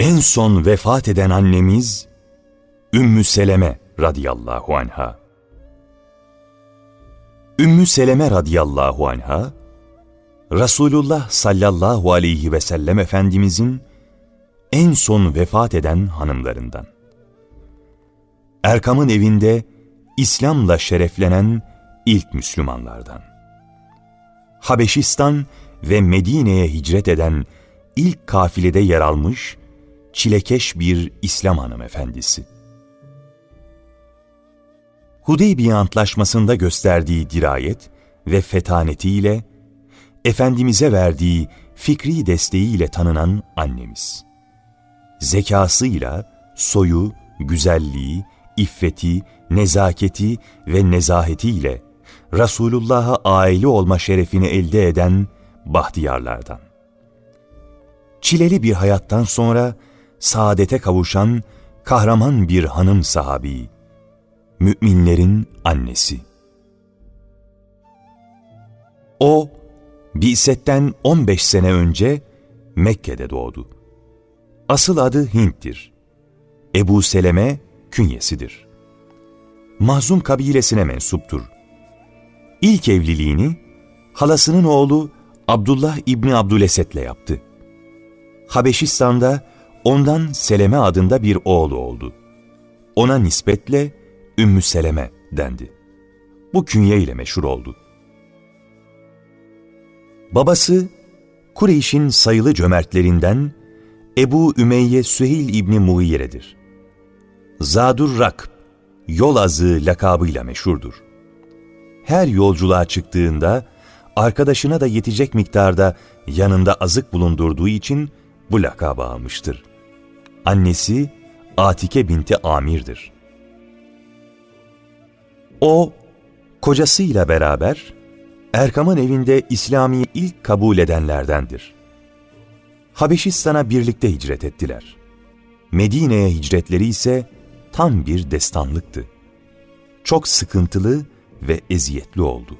En son vefat eden annemiz Ümmü Seleme radıyallahu anha. Ümmü Seleme radıyallahu anha, Resulullah sallallahu aleyhi ve sellem Efendimizin en son vefat eden hanımlarından. Erkam'ın evinde İslam'la şereflenen ilk Müslümanlardan. Habeşistan ve Medine'ye hicret eden ilk kafilede yer almış çilekeş bir İslam hanımefendisi. Hudeybiye Antlaşması'nda gösterdiği dirayet ve fetanetiyle, Efendimiz'e verdiği fikri desteğiyle tanınan annemiz. Zekasıyla, soyu, güzelliği, iffeti, nezaketi ve nezahetiyle Resulullah'a aile olma şerefini elde eden bahtiyarlardan. Çileli bir hayattan sonra saadete kavuşan kahraman bir hanım sahabi, müminlerin annesi. O, Bi'setten 15 sene önce Mekke'de doğdu. Asıl adı Hint'tir. Ebu Seleme künyesidir. Mahzum kabilesine mensuptur. İlk evliliğini halasının oğlu Abdullah İbni Abdüleset'le yaptı. Habeşistan'da ondan Seleme adında bir oğlu oldu. Ona nispetle Ümmü Seleme dendi. Bu künye ile meşhur oldu. Babası Kureyş'in sayılı cömertlerinden Ebu Ümeyye Süheyl İbni Muğiyere'dir. Zadur Rakb, yol azığı lakabıyla meşhurdur. Her yolculuğa çıktığında arkadaşına da yetecek miktarda yanında azık bulundurduğu için bu lakabı almıştır. Annesi Atike binti Amir'dir. O, kocasıyla beraber Erkam'ın evinde İslami'yi ilk kabul edenlerdendir. Habeşistan'a birlikte hicret ettiler. Medine'ye hicretleri ise tam bir destanlıktı. Çok sıkıntılı ve eziyetli oldu.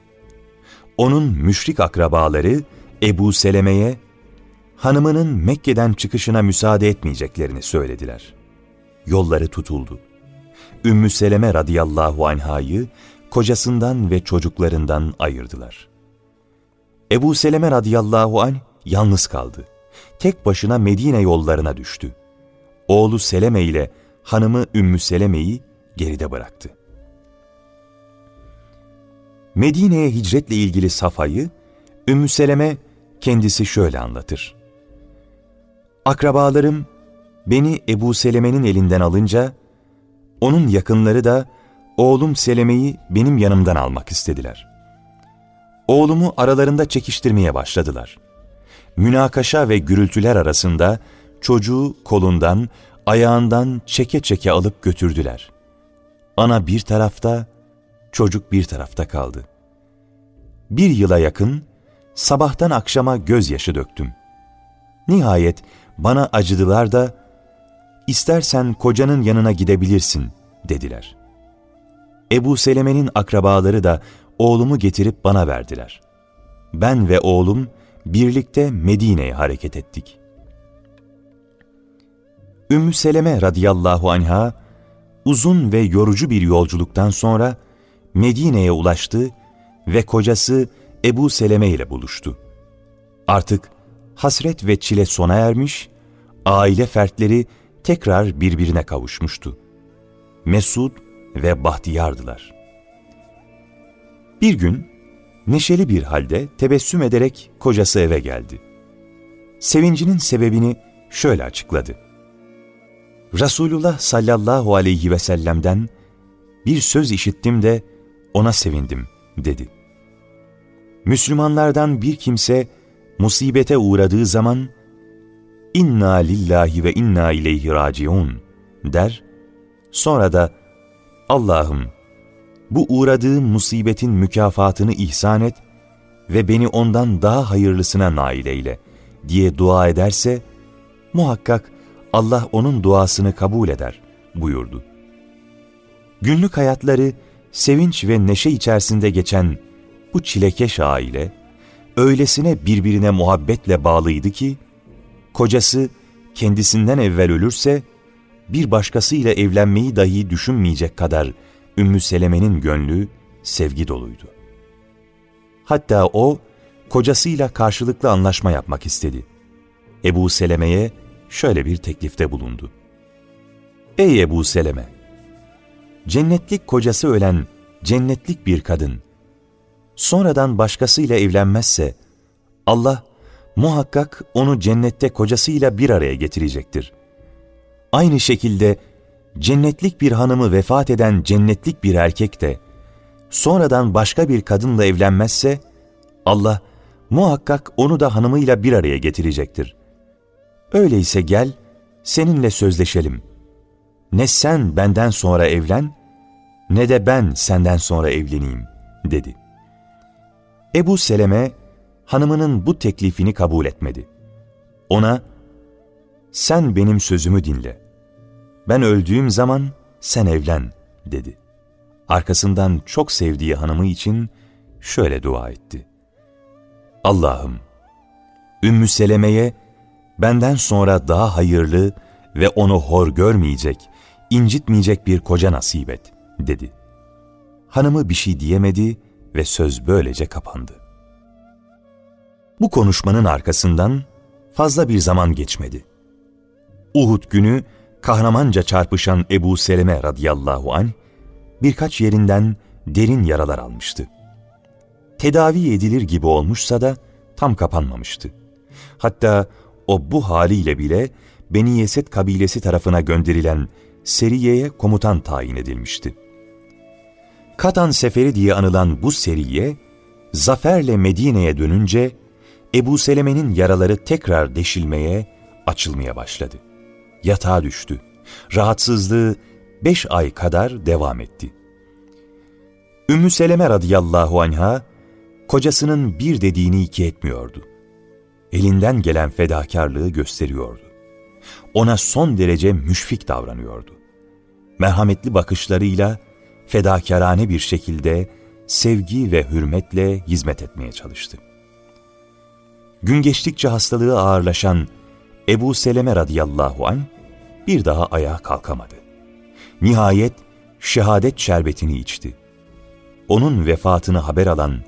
Onun müşrik akrabaları Ebu Seleme'ye hanımının Mekke'den çıkışına müsaade etmeyeceklerini söylediler. Yolları tutuldu. Ümmü Seleme radıyallahu anhayı kocasından ve çocuklarından ayırdılar. Ebu Seleme radıyallahu anh yalnız kaldı. Tek başına Medine yollarına düştü. Oğlu Seleme ile hanımı Ümmü Seleme'yi geride bıraktı. Medine'ye hicretle ilgili safayı Ümmü Seleme kendisi şöyle anlatır. Akrabalarım beni Ebu Seleme'nin elinden alınca, onun yakınları da oğlum Seleme'yi benim yanımdan almak istediler. Oğlumu aralarında çekiştirmeye başladılar. Münakaşa ve gürültüler arasında çocuğu kolundan, ayağından çeke çeke alıp götürdüler. Ana bir tarafta, çocuk bir tarafta kaldı. Bir yıla yakın, sabahtan akşama gözyaşı döktüm. Nihayet bana acıdılar da, istersen kocanın yanına gidebilirsin dediler. Ebu Seleme'nin akrabaları da oğlumu getirip bana verdiler. Ben ve oğlum birlikte Medine'ye hareket ettik. Ümmü Seleme radıyallahu anha uzun ve yorucu bir yolculuktan sonra Medine'ye ulaştı ve kocası Ebu Seleme ile buluştu. Artık hasret ve çile sona ermiş, aile fertleri tekrar birbirine kavuşmuştu. Mesud ve bahtiyardılar. Bir gün neşeli bir halde tebessüm ederek kocası eve geldi. Sevincinin sebebini şöyle açıkladı. Resulullah sallallahu aleyhi ve sellem'den bir söz işittim de ona sevindim dedi. Müslümanlardan bir kimse musibete uğradığı zaman inna lillahi ve inna ileyhi raciun der, sonra da Allah'ım bu uğradığım musibetin mükafatını ihsan et ve beni ondan daha hayırlısına nail eyle diye dua ederse, muhakkak Allah onun duasını kabul eder buyurdu. Günlük hayatları sevinç ve neşe içerisinde geçen bu çilekeş aile, öylesine birbirine muhabbetle bağlıydı ki, kocası kendisinden evvel ölürse, bir başkasıyla evlenmeyi dahi düşünmeyecek kadar Ümmü Seleme'nin gönlü sevgi doluydu. Hatta o, kocasıyla karşılıklı anlaşma yapmak istedi. Ebu Seleme'ye şöyle bir teklifte bulundu. Ey Ebu Seleme! Cennetlik kocası ölen cennetlik bir kadın, sonradan başkasıyla evlenmezse, Allah muhakkak onu cennette kocasıyla bir araya getirecektir. Aynı şekilde cennetlik bir hanımı vefat eden cennetlik bir erkek de, sonradan başka bir kadınla evlenmezse, Allah muhakkak onu da hanımıyla bir araya getirecektir. Öyleyse gel, seninle sözleşelim. Ne sen benden sonra evlen, ne de ben senden sonra evleneyim, dedi. Ebu Seleme, hanımının bu teklifini kabul etmedi. Ona, sen benim sözümü dinle. Ben öldüğüm zaman sen evlen, dedi. Arkasından çok sevdiği hanımı için şöyle dua etti. Allah'ım, Ümmü Seleme'ye benden sonra daha hayırlı ve onu hor görmeyecek, incitmeyecek bir koca nasip et, dedi. Hanımı bir şey diyemedi ve söz böylece kapandı. Bu konuşmanın arkasından fazla bir zaman geçmedi. Uhud günü kahramanca çarpışan Ebu Seleme radıyallahu anh birkaç yerinden derin yaralar almıştı. Tedavi edilir gibi olmuşsa da tam kapanmamıştı. Hatta o bu haliyle bile Beni Yesed kabilesi tarafına gönderilen Seriye'ye komutan tayin edilmişti. Katan Seferi diye anılan bu seriye, zaferle Medine'ye dönünce Ebu Seleme'nin yaraları tekrar deşilmeye, açılmaya başladı. Yatağa düştü. Rahatsızlığı beş ay kadar devam etti. Ümmü Seleme radıyallahu anha, kocasının bir dediğini iki etmiyordu. Elinden gelen fedakarlığı gösteriyordu. Ona son derece müşfik davranıyordu. Merhametli bakışlarıyla fedakarane bir şekilde sevgi ve hürmetle hizmet etmeye çalıştı. Gün geçtikçe hastalığı ağırlaşan Ebu Seleme radıyallahu an bir daha ayağa kalkamadı. Nihayet şehadet şerbetini içti. Onun vefatını haber alan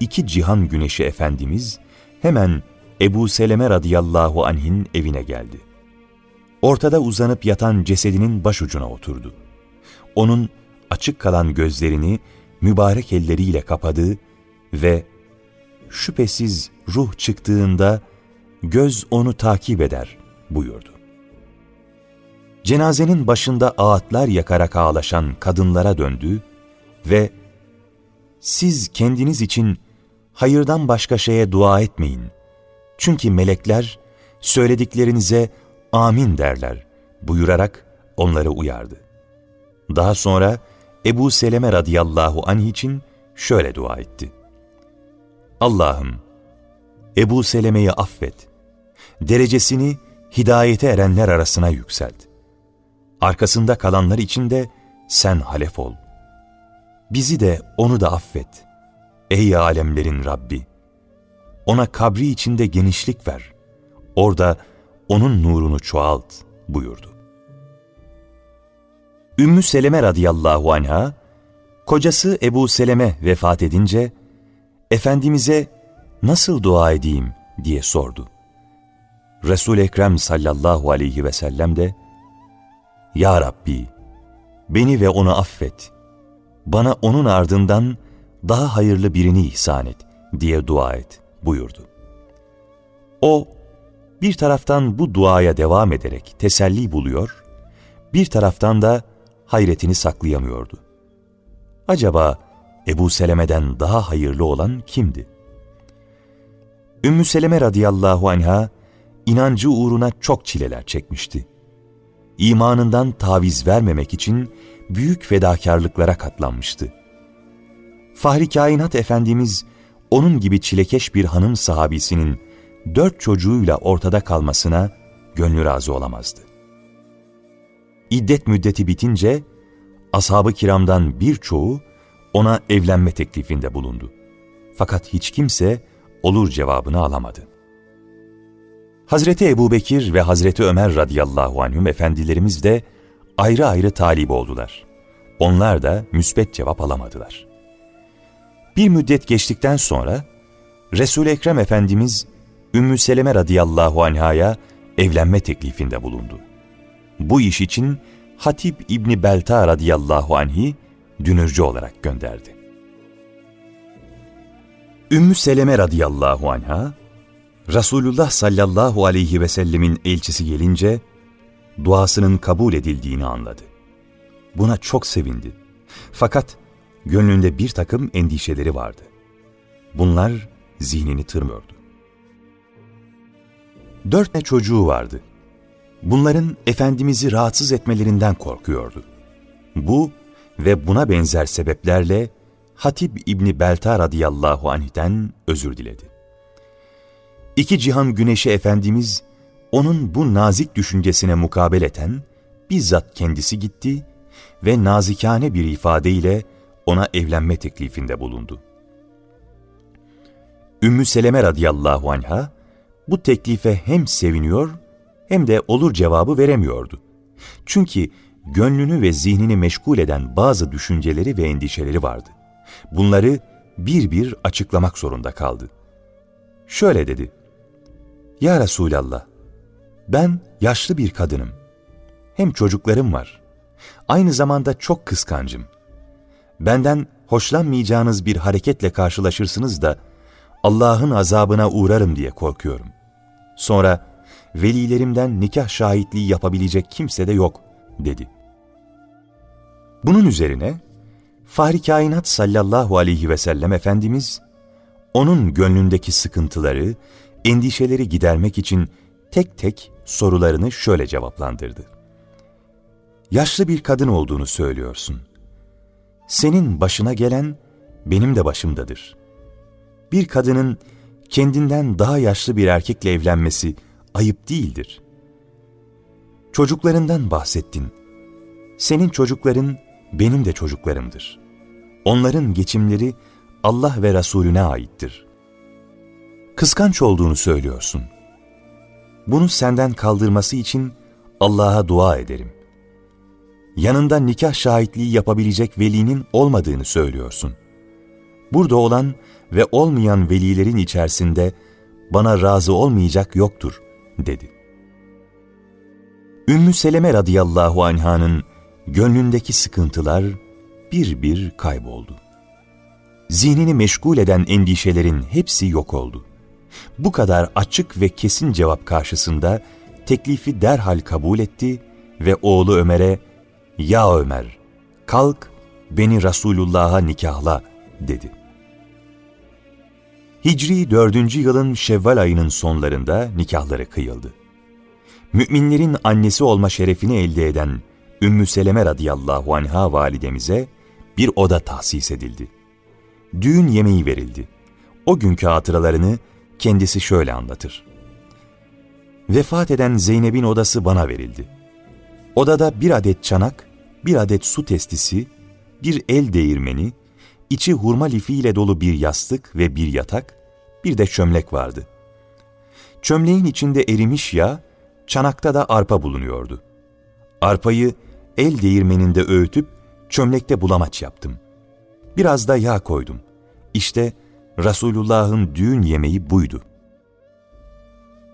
iki cihan güneşi Efendimiz hemen Ebu Seleme radıyallahu anh'in evine geldi. Ortada uzanıp yatan cesedinin başucuna oturdu. Onun açık kalan gözlerini mübarek elleriyle kapadı ve şüphesiz ruh çıktığında göz onu takip eder buyurdu. Cenazenin başında ağıtlar yakarak ağlaşan kadınlara döndü ve siz kendiniz için hayırdan başka şeye dua etmeyin. Çünkü melekler söylediklerinize amin derler buyurarak onları uyardı. Daha sonra Ebu Seleme radıyallahu anh için şöyle dua etti. Allah'ım Ebu Seleme'yi affet. Derecesini hidayete erenler arasına yükselt. Arkasında kalanlar için de sen halef ol. Bizi de onu da affet. Ey alemlerin Rabbi! Ona kabri içinde genişlik ver. Orada onun nurunu çoğalt buyurdu. Ümmü Seleme radıyallahu anha, kocası Ebu Seleme vefat edince, Efendimiz'e nasıl dua edeyim diye sordu. Resul Ekrem sallallahu aleyhi ve sellem de, Ya Rabbi, beni ve onu affet, bana onun ardından daha hayırlı birini ihsan et diye dua et buyurdu. O, bir taraftan bu duaya devam ederek teselli buluyor, bir taraftan da hayretini saklayamıyordu. Acaba Ebu Seleme'den daha hayırlı olan kimdi? Ümmü Seleme radıyallahu anha, inancı uğruna çok çileler çekmişti. İmanından taviz vermemek için büyük fedakarlıklara katlanmıştı. Fahri Kainat Efendimiz, onun gibi çilekeş bir hanım sahabisinin dört çocuğuyla ortada kalmasına gönlü razı olamazdı. İddet müddeti bitince ashab-ı kiramdan birçoğu ona evlenme teklifinde bulundu. Fakat hiç kimse olur cevabını alamadı. Hazreti Ebubekir ve Hazreti Ömer radıyallahu anhüm efendilerimiz de ayrı ayrı talip oldular. Onlar da müsbet cevap alamadılar. Bir müddet geçtikten sonra Resul-i Ekrem Efendimiz Ümmü Seleme radıyallahu anhaya evlenme teklifinde bulundu. Bu iş için Hatip İbni Belta radıyallahu anhi dünürcü olarak gönderdi. Ümmü Seleme radıyallahu anha, Resulullah sallallahu aleyhi ve sellemin elçisi gelince, duasının kabul edildiğini anladı. Buna çok sevindi. Fakat gönlünde bir takım endişeleri vardı. Bunlar zihnini tırmıyordu. Dört tane çocuğu vardı. Bunların Efendimiz'i rahatsız etmelerinden korkuyordu. Bu ve buna benzer sebeplerle Hatib İbni Belta radıyallahu anh'ten özür diledi. İki cihan güneşi Efendimiz, onun bu nazik düşüncesine mukabeleten, bizzat kendisi gitti ve nazikane bir ifadeyle ona evlenme teklifinde bulundu. Ümmü Seleme radıyallahu anha, bu teklife hem seviniyor hem de olur cevabı veremiyordu. Çünkü gönlünü ve zihnini meşgul eden bazı düşünceleri ve endişeleri vardı. Bunları bir bir açıklamak zorunda kaldı. Şöyle dedi, Ya Resulallah, ben yaşlı bir kadınım. Hem çocuklarım var. Aynı zamanda çok kıskancım. Benden hoşlanmayacağınız bir hareketle karşılaşırsınız da Allah'ın azabına uğrarım diye korkuyorum. Sonra velilerimden nikah şahitliği yapabilecek kimse de yok dedi. Bunun üzerine Fahri Kainat sallallahu aleyhi ve sellem Efendimiz, onun gönlündeki sıkıntıları, endişeleri gidermek için tek tek sorularını şöyle cevaplandırdı. Yaşlı bir kadın olduğunu söylüyorsun. Senin başına gelen benim de başımdadır. Bir kadının kendinden daha yaşlı bir erkekle evlenmesi ayıp değildir. Çocuklarından bahsettin. Senin çocukların benim de çocuklarımdır. Onların geçimleri Allah ve Resulüne aittir. Kıskanç olduğunu söylüyorsun. Bunu senden kaldırması için Allah'a dua ederim. Yanında nikah şahitliği yapabilecek velinin olmadığını söylüyorsun. Burada olan ve olmayan velilerin içerisinde bana razı olmayacak yoktur, dedi. Ümmü Seleme radıyallahu anhanın gönlündeki sıkıntılar bir bir kayboldu. Zihnini meşgul eden endişelerin hepsi yok oldu. Bu kadar açık ve kesin cevap karşısında teklifi derhal kabul etti ve oğlu Ömer'e ''Ya Ömer, kalk beni Resulullah'a nikahla.'' dedi. Hicri 4. yılın Şevval ayının sonlarında nikahları kıyıldı. Müminlerin annesi olma şerefini elde eden Ümmü Seleme radıyallahu anha validemize bir oda tahsis edildi. Düğün yemeği verildi. O günkü hatıralarını kendisi şöyle anlatır. Vefat eden Zeynep'in odası bana verildi. Odada bir adet çanak, bir adet su testisi, bir el değirmeni, içi hurma lifiyle dolu bir yastık ve bir yatak, bir de çömlek vardı. Çömleğin içinde erimiş yağ, çanakta da arpa bulunuyordu. Arpayı el değirmeninde öğütüp çömlekte bulamaç yaptım. Biraz da yağ koydum. İşte Resulullah'ın düğün yemeği buydu.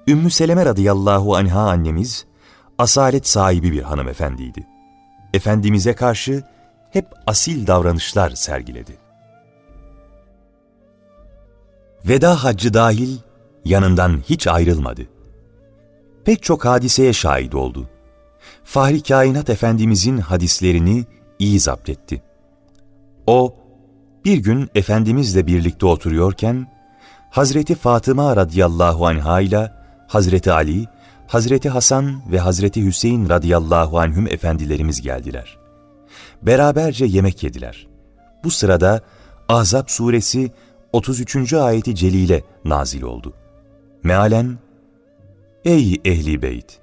Ümmü Seleme radıyallahu anha annemiz, asalet sahibi bir hanımefendiydi. Efendimiz'e karşı hep asil davranışlar sergiledi. Veda haccı dahil yanından hiç ayrılmadı. Pek çok hadiseye şahit oldu. Fahri Kainat Efendimizin hadislerini iyi zapt etti. O, bir gün Efendimizle birlikte oturuyorken, Hazreti Fatıma radıyallahu anha ile Hazreti Ali, Hazreti Hasan ve Hazreti Hüseyin radıyallahu anhüm efendilerimiz geldiler. Beraberce yemek yediler. Bu sırada Ahzab suresi 33. ayeti celile nazil oldu. Mealen, Ey ehli beyt!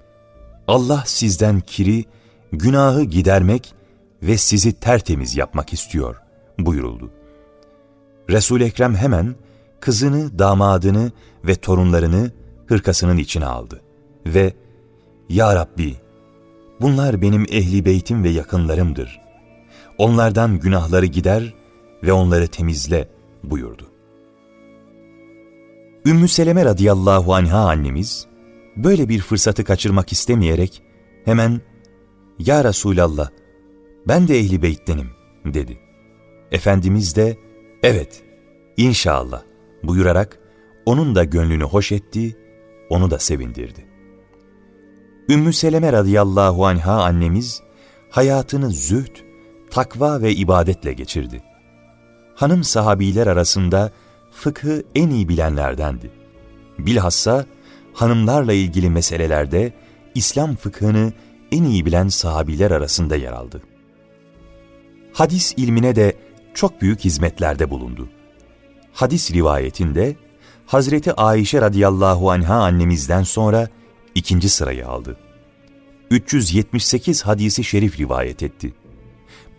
Allah sizden kiri, günahı gidermek ve sizi tertemiz yapmak istiyor buyuruldu. Resul Ekrem hemen kızını, damadını ve torunlarını hırkasının içine aldı ve ''Ya Rabbi, bunlar benim ehli beytim ve yakınlarımdır. Onlardan günahları gider ve onları temizle.'' buyurdu. Ümmü Seleme radıyallahu anha annemiz, böyle bir fırsatı kaçırmak istemeyerek hemen ''Ya Resulallah, ben de ehli beyttenim.'' dedi. Efendimiz de ''Evet, inşallah.'' buyurarak onun da gönlünü hoş etti, onu da sevindirdi. Ümmü Seleme radıyallahu anha annemiz hayatını zühd, takva ve ibadetle geçirdi. Hanım sahabiler arasında fıkhı en iyi bilenlerdendi. Bilhassa hanımlarla ilgili meselelerde İslam fıkhını en iyi bilen sahabiler arasında yer aldı. Hadis ilmine de çok büyük hizmetlerde bulundu. Hadis rivayetinde Hazreti Ayşe radıyallahu anha annemizden sonra ikinci sırayı aldı. 378 hadisi şerif rivayet etti.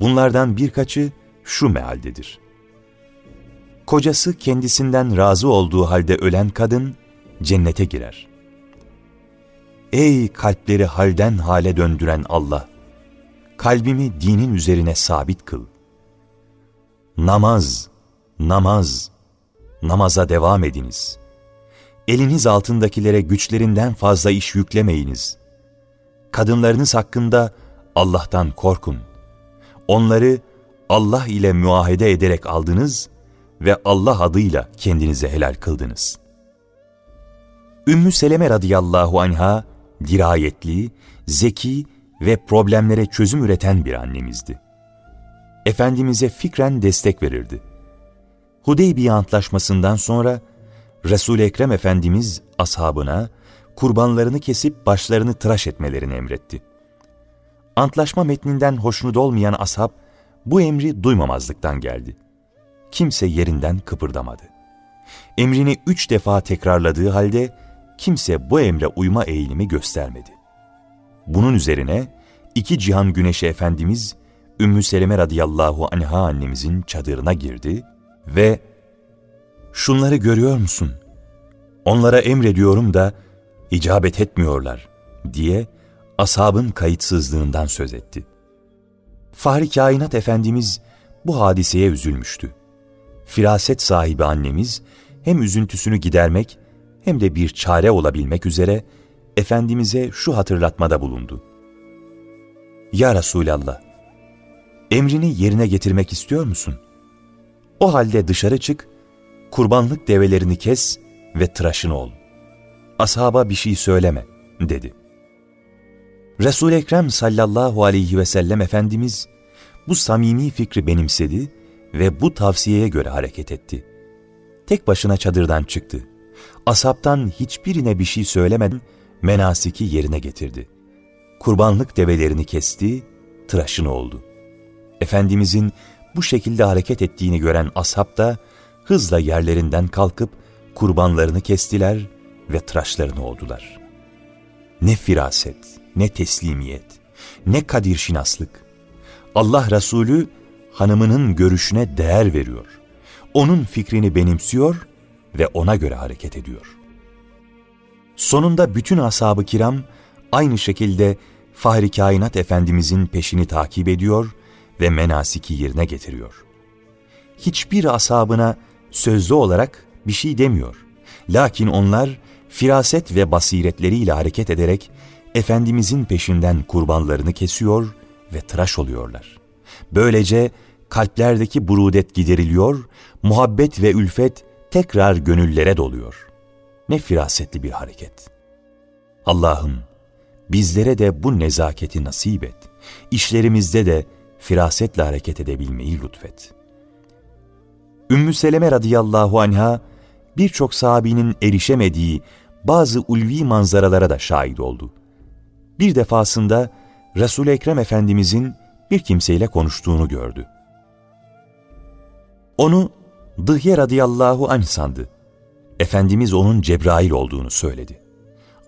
Bunlardan birkaçı şu mealdedir. Kocası kendisinden razı olduğu halde ölen kadın cennete girer. Ey kalpleri halden hale döndüren Allah! Kalbimi dinin üzerine sabit kıl. Namaz, namaz, namaza devam ediniz. Eliniz altındakilere güçlerinden fazla iş yüklemeyiniz. Kadınlarınız hakkında Allah'tan korkun. Onları Allah ile muahede ederek aldınız ve Allah adıyla kendinize helal kıldınız. Ümmü Seleme radıyallahu anha dirayetli, zeki ve problemlere çözüm üreten bir annemizdi. Efendimiz'e fikren destek verirdi. Hudeybiye Antlaşması'ndan sonra Resul-i Ekrem Efendimiz ashabına kurbanlarını kesip başlarını tıraş etmelerini emretti. Antlaşma metninden hoşnut olmayan ashab bu emri duymamazlıktan geldi. Kimse yerinden kıpırdamadı. Emrini üç defa tekrarladığı halde kimse bu emre uyma eğilimi göstermedi. Bunun üzerine iki cihan güneşi Efendimiz Ümmü Seleme radıyallahu anha annemizin çadırına girdi ve ''Şunları görüyor musun? Onlara emrediyorum da icabet etmiyorlar.'' diye ashabın kayıtsızlığından söz etti. Fahri Kainat Efendimiz bu hadiseye üzülmüştü. Firaset sahibi annemiz hem üzüntüsünü gidermek hem de bir çare olabilmek üzere Efendimiz'e şu hatırlatmada bulundu. Ya Resulallah, emrini yerine getirmek istiyor musun? O halde dışarı çık, kurbanlık develerini kes ve tıraşın ol. Ashaba bir şey söyleme, dedi. Resul-i Ekrem sallallahu aleyhi ve sellem Efendimiz bu samimi fikri benimsedi ve bu tavsiyeye göre hareket etti. Tek başına çadırdan çıktı. Asaptan hiçbirine bir şey söylemeden menasiki yerine getirdi. Kurbanlık develerini kesti, tıraşını oldu. Efendimizin bu şekilde hareket ettiğini gören ashab da hızla yerlerinden kalkıp kurbanlarını kestiler ve tıraşlarını oldular. Ne firaset, ne teslimiyet, ne kadir şinaslık. Allah Resulü hanımının görüşüne değer veriyor. Onun fikrini benimsiyor ve ona göre hareket ediyor. Sonunda bütün ashab-ı kiram aynı şekilde Fahri Kainat Efendimizin peşini takip ediyor ve menasiki yerine getiriyor. Hiçbir ashabına sözlü olarak bir şey demiyor. Lakin onlar firaset ve basiretleriyle hareket ederek Efendimizin peşinden kurbanlarını kesiyor ve tıraş oluyorlar. Böylece kalplerdeki burudet gideriliyor, muhabbet ve ülfet tekrar gönüllere doluyor. Ne firasetli bir hareket. Allah'ım bizlere de bu nezaketi nasip et. İşlerimizde de firasetle hareket edebilmeyi lütfet. Ümmü Seleme radıyallahu anha birçok sahabinin erişemediği bazı ulvi manzaralara da şahit oldu. Bir defasında Resul-i Ekrem Efendimizin bir kimseyle konuştuğunu gördü. Onu Dıhye radıyallahu anh sandı. Efendimiz onun Cebrail olduğunu söyledi.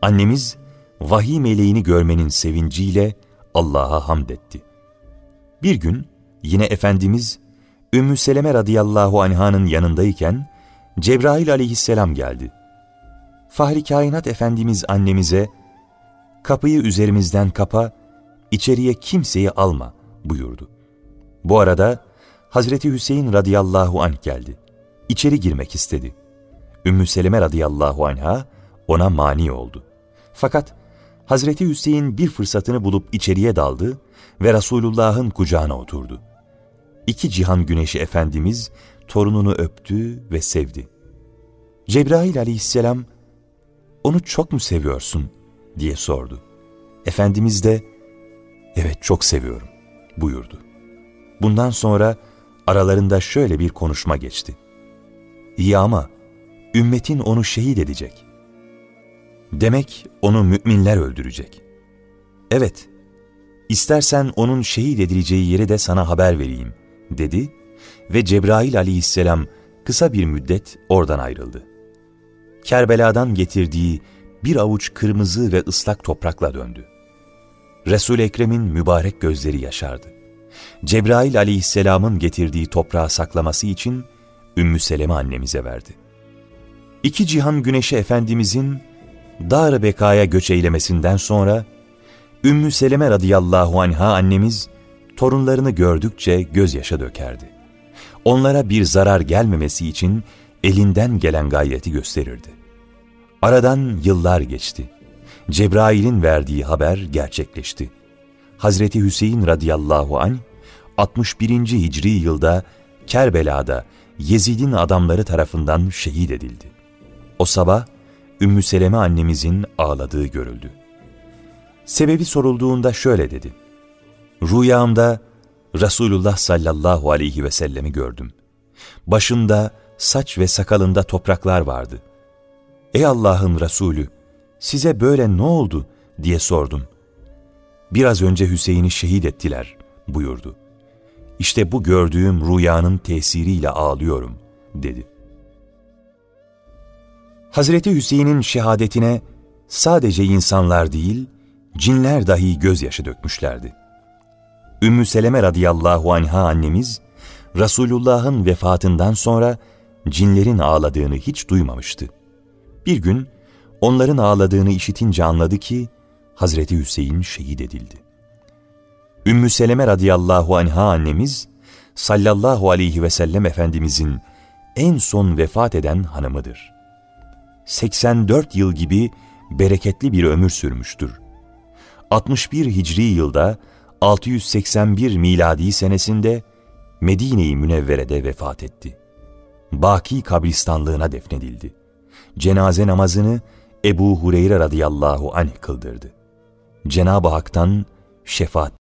Annemiz vahiy meleğini görmenin sevinciyle Allah'a hamd etti. Bir gün yine Efendimiz Ümmü Seleme radıyallahu anh'ın yanındayken Cebrail aleyhisselam geldi. Fahri Kainat Efendimiz annemize, kapıyı üzerimizden kapa, içeriye kimseyi alma buyurdu. Bu arada Hazreti Hüseyin radıyallahu anh geldi. İçeri girmek istedi. Ümmü Seleme radıyallahu anha ona mani oldu. Fakat Hazreti Hüseyin bir fırsatını bulup içeriye daldı ve Resulullah'ın kucağına oturdu. İki cihan güneşi Efendimiz torununu öptü ve sevdi. Cebrail aleyhisselam, onu çok mu seviyorsun diye sordu. Efendimiz de, evet çok seviyorum buyurdu. Bundan sonra aralarında şöyle bir konuşma geçti. İyi ama ümmetin onu şehit edecek. Demek onu müminler öldürecek. Evet, istersen onun şehit edileceği yeri de sana haber vereyim, dedi ve Cebrail aleyhisselam kısa bir müddet oradan ayrıldı. Kerbela'dan getirdiği bir avuç kırmızı ve ıslak toprakla döndü. Resul-i Ekrem'in mübarek gözleri yaşardı. Cebrail aleyhisselamın getirdiği toprağı saklaması için Ümmü Seleme annemize verdi. İki cihan güneşi Efendimizin dar Beka'ya göç eylemesinden sonra Ümmü Seleme radıyallahu anha annemiz torunlarını gördükçe gözyaşa dökerdi. Onlara bir zarar gelmemesi için elinden gelen gayreti gösterirdi. Aradan yıllar geçti. Cebrail'in verdiği haber gerçekleşti. Hazreti Hüseyin radıyallahu anh 61. Hicri yılda Kerbela'da Yezid'in adamları tarafından şehit edildi. O sabah Ümmü Seleme annemizin ağladığı görüldü. Sebebi sorulduğunda şöyle dedi. Rüyamda Resulullah sallallahu aleyhi ve sellemi gördüm. Başında, saç ve sakalında topraklar vardı. Ey Allah'ın Resulü, size böyle ne oldu diye sordum. Biraz önce Hüseyin'i şehit ettiler buyurdu. İşte bu gördüğüm rüyanın tesiriyle ağlıyorum dedi. Hazreti Hüseyin'in şehadetine sadece insanlar değil, cinler dahi gözyaşı dökmüşlerdi. Ümmü Seleme radıyallahu anha annemiz, Resulullah'ın vefatından sonra cinlerin ağladığını hiç duymamıştı. Bir gün onların ağladığını işitince anladı ki Hazreti Hüseyin şehit edildi. Ümmü Seleme radıyallahu anha annemiz sallallahu aleyhi ve sellem Efendimizin en son vefat eden hanımıdır. 84 yıl gibi bereketli bir ömür sürmüştür. 61 Hicri yılda 681 miladi senesinde Medine-i Münevvere'de vefat etti. Baki kabristanlığına defnedildi. Cenaze namazını Ebu Hureyre radıyallahu anh kıldırdı. Cenab-ı Hak'tan şefaat